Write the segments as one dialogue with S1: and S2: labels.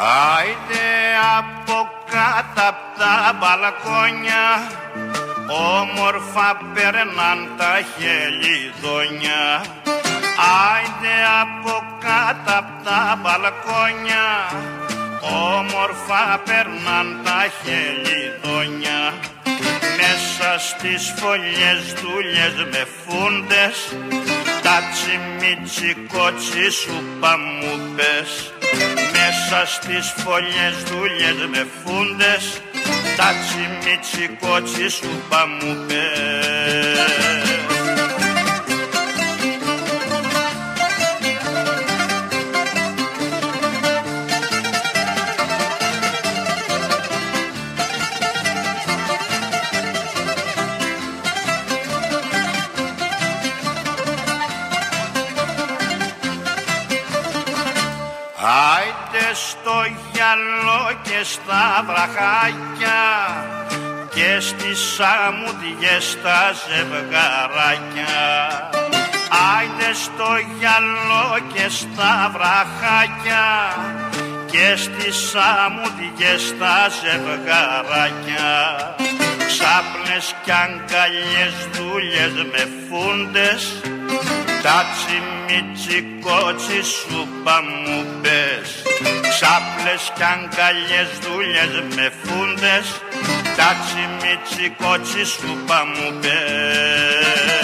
S1: Άιντε από κάτω απ' τα μπαλκόνια όμορφα περνάν τα χελιδόνια. Άιντε από κάτω απ' τα μπαλκόνια όμορφα περνάν τα χελιδόνια. Μέσα στις φωλιές δουλειές με φούντες τα τσιμιτσικότσι σου παμούπες μέσα στις φωλιές δουλειές με φούντες. Τα τσιμίτσι κότσι σου παμούπες στο γυαλό και στα βραχάκια και στις αμμουδιές τα ζευγαράκια. Άιτε στο γυαλό και στα βραχάκια και στις αμμουδιές τα ζευγαράκια. Ξάπνες κι αγκαλιές δουλειές με φούντες τα τσιμιτσικότσι σου παμούπες Ξάπλες κι αγκαλιές δουλειές με φούντες. Τα τσιμιτσικότσι σου παμούπες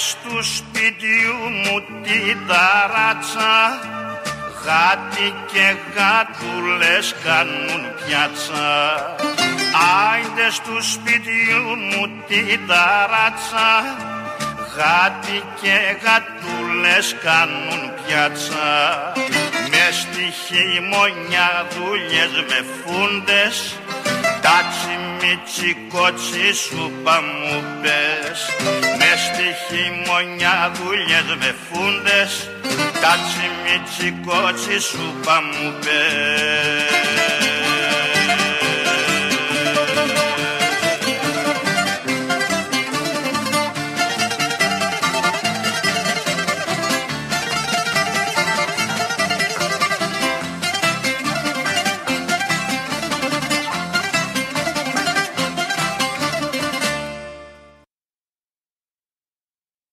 S1: Άιντε στου σπιτιού μου την ταράτσα Γάτι και γάτουλες κάνουν πιάτσα. Άιντε στου σπιτιού μου την ταράτσα Γάτι και γατούλες κάνουν πιάτσα. Με στη χειμωνιά δουλειές με φούντες τα τσιμιτσικότσι σου παμούπες με στη χειμωνιά δουλειές με φούντες. Τα τσιμιτσικότσι σου παμούπες